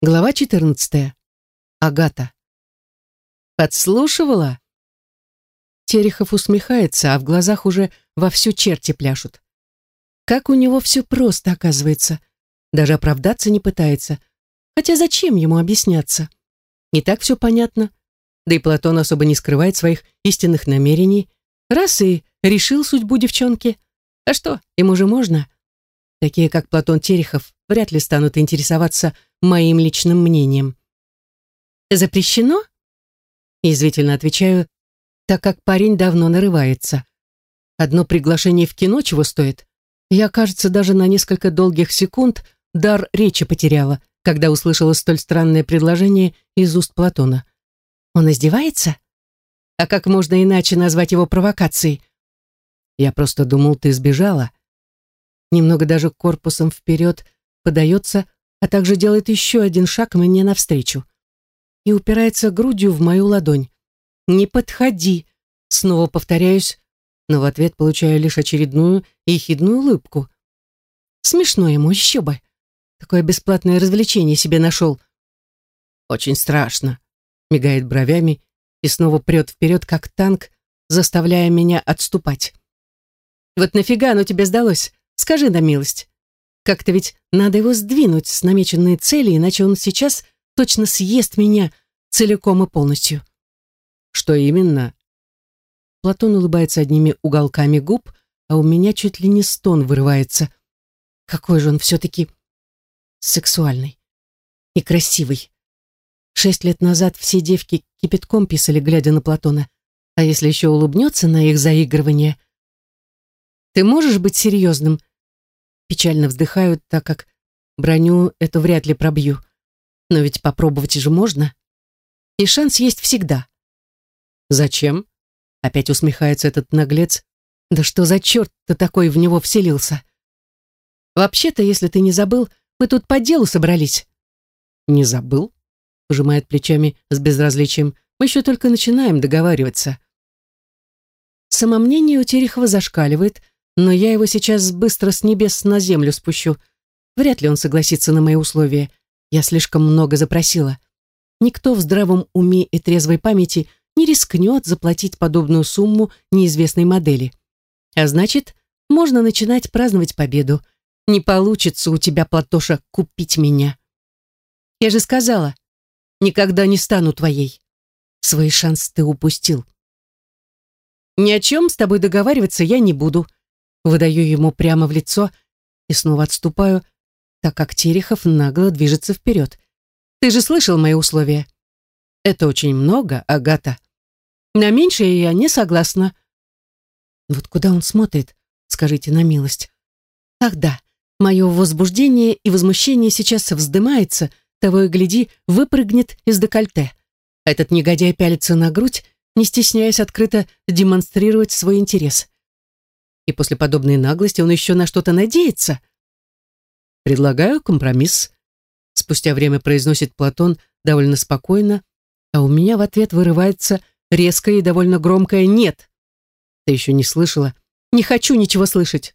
Глава 14. Агата. Подслушивала? Терехов усмехается, а в глазах уже вовсю черти пляшут. Как у него все просто, оказывается. Даже оправдаться не пытается. Хотя зачем ему объясняться? Не так все понятно. Да и Платон особо не скрывает своих истинных намерений. Раз и решил судьбу девчонки. А что, ему же можно? Такие, как Платон Терехов, вряд ли станут интересоваться моим личным мнением. «Запрещено?» Язвительно отвечаю, так как парень давно нарывается. Одно приглашение в кино чего стоит? Я, кажется, даже на несколько долгих секунд дар речи потеряла, когда услышала столь странное предложение из уст Платона. Он издевается? А как можно иначе назвать его провокацией? Я просто думал, ты сбежала. Немного даже корпусом вперед подается, а также делает еще один шаг мне навстречу и упирается грудью в мою ладонь. «Не подходи!» Снова повторяюсь, но в ответ получаю лишь очередную ехидную улыбку. Смешно ему, еще бы. Такое бесплатное развлечение себе нашел. Очень страшно. Мигает бровями и снова прет вперед, как танк, заставляя меня отступать. Вот нафига оно тебе сдалось? Скажи на милость. Как-то ведь надо его сдвинуть с намеченной цели, иначе он сейчас точно съест меня целиком и полностью. Что именно? Платон улыбается одними уголками губ, а у меня чуть ли не стон вырывается. Какой же он все-таки сексуальный и красивый. Шесть лет назад все девки кипятком писали, глядя на Платона. А если еще улыбнется на их заигрывание? Ты можешь быть серьезным? Печально вздыхают, так как броню эту вряд ли пробью. Но ведь попробовать же можно. И шанс есть всегда. Зачем? Опять усмехается этот наглец. Да что за черт ты такой в него вселился? Вообще-то, если ты не забыл, мы тут по делу собрались. Не забыл? Пожимает плечами с безразличием. Мы еще только начинаем договариваться. Самомнение у Терехова зашкаливает, но я его сейчас быстро с небес на землю спущу. Вряд ли он согласится на мои условия. Я слишком много запросила. Никто в здравом уме и трезвой памяти не рискнет заплатить подобную сумму неизвестной модели. А значит, можно начинать праздновать победу. Не получится у тебя, Платоша, купить меня. Я же сказала, никогда не стану твоей. Свой шанс ты упустил. Ни о чем с тобой договариваться я не буду выдаю ему прямо в лицо и снова отступаю, так как Терехов нагло движется вперед. «Ты же слышал мои условия?» «Это очень много, Агата. На меньшее я не согласна». Вот куда он смотрит, скажите на милость. Ах да, мое возбуждение и возмущение сейчас вздымается, того и гляди, выпрыгнет из декольте. Этот негодяй пялится на грудь, не стесняясь открыто демонстрировать свой интерес и после подобной наглости он еще на что-то надеется. «Предлагаю компромисс», — спустя время произносит Платон довольно спокойно, а у меня в ответ вырывается резкое и довольно громкое «нет». «Ты еще не слышала? Не хочу ничего слышать».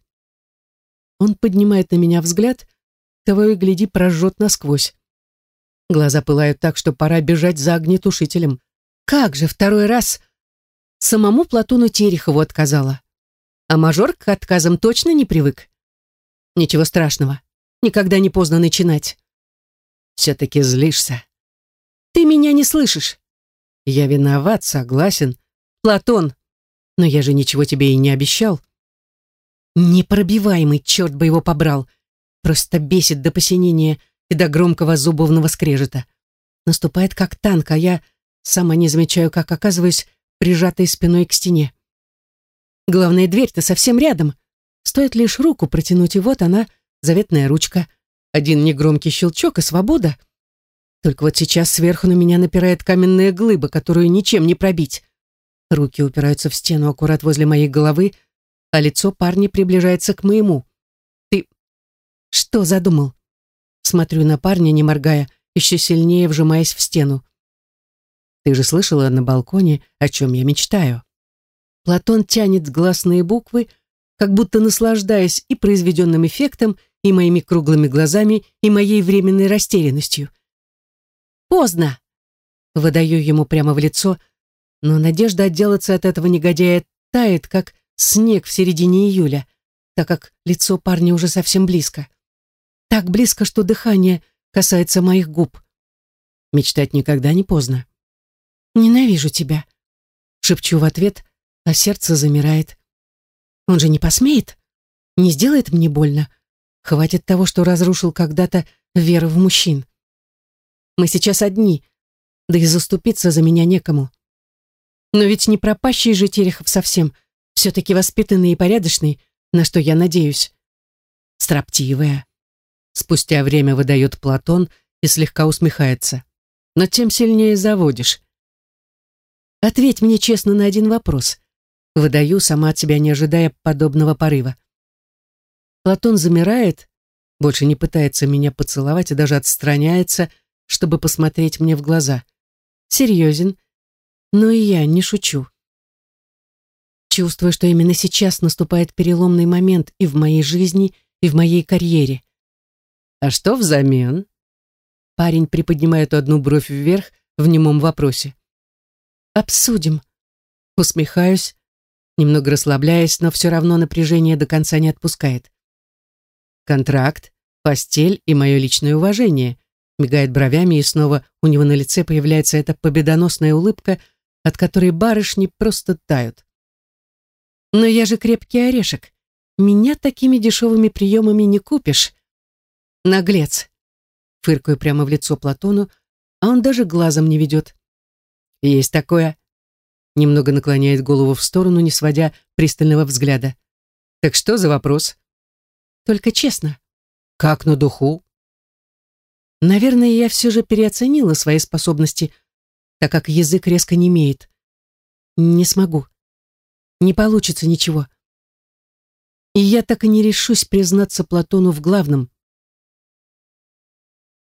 Он поднимает на меня взгляд, того и гляди прожжет насквозь. Глаза пылают так, что пора бежать за огнетушителем. Как же второй раз самому Платону Терехову отказала? А мажор к отказам точно не привык. Ничего страшного. Никогда не поздно начинать. Все-таки злишься. Ты меня не слышишь. Я виноват, согласен. Платон. Но я же ничего тебе и не обещал. Непробиваемый, черт бы его побрал. Просто бесит до посинения и до громкого зубовного скрежета. Наступает как танк, а я сама не замечаю, как оказываюсь прижатой спиной к стене. Главная дверь-то совсем рядом. Стоит лишь руку протянуть, и вот она, заветная ручка. Один негромкий щелчок и свобода. Только вот сейчас сверху на меня напирает каменная глыба, которую ничем не пробить. Руки упираются в стену аккурат возле моей головы, а лицо парня приближается к моему. «Ты что задумал?» Смотрю на парня, не моргая, еще сильнее вжимаясь в стену. «Ты же слышала на балконе, о чем я мечтаю?» Платон тянет гласные буквы, как будто наслаждаясь и произведенным эффектом, и моими круглыми глазами, и моей временной растерянностью. Поздно. Выдаю ему прямо в лицо, но надежда отделаться от этого негодяя тает, как снег в середине июля, так как лицо парня уже совсем близко. Так близко, что дыхание касается моих губ. Мечтать никогда не поздно. «Ненавижу тебя», — шепчу в ответ, а сердце замирает. «Он же не посмеет? Не сделает мне больно? Хватит того, что разрушил когда-то веру в мужчин. Мы сейчас одни, да и заступиться за меня некому. Но ведь не пропащий же Терехов совсем, все-таки воспитанный и порядочный, на что я надеюсь. Строптивая. Спустя время выдает Платон и слегка усмехается но тем сильнее заводишь. Ответь мне честно на один вопрос. Выдаю, сама от себя не ожидая подобного порыва. Платон замирает, больше не пытается меня поцеловать и даже отстраняется, чтобы посмотреть мне в глаза. Серьезен, но и я не шучу. Чувствую, что именно сейчас наступает переломный момент и в моей жизни, и в моей карьере. А что взамен? Парень приподнимает одну бровь вверх в немом вопросе. «Обсудим». Усмехаюсь, немного расслабляясь, но все равно напряжение до конца не отпускает. «Контракт, постель и мое личное уважение», мигает бровями, и снова у него на лице появляется эта победоносная улыбка, от которой барышни просто тают. «Но я же крепкий орешек. Меня такими дешевыми приемами не купишь». «Наглец», фыркаю прямо в лицо Платону, а он даже глазом не ведет. Есть такое. Немного наклоняет голову в сторону, не сводя пристального взгляда. Так что за вопрос? Только честно. Как на духу? Наверное, я все же переоценила свои способности, так как язык резко не имеет. Не смогу. Не получится ничего. И я так и не решусь признаться Платону в главном.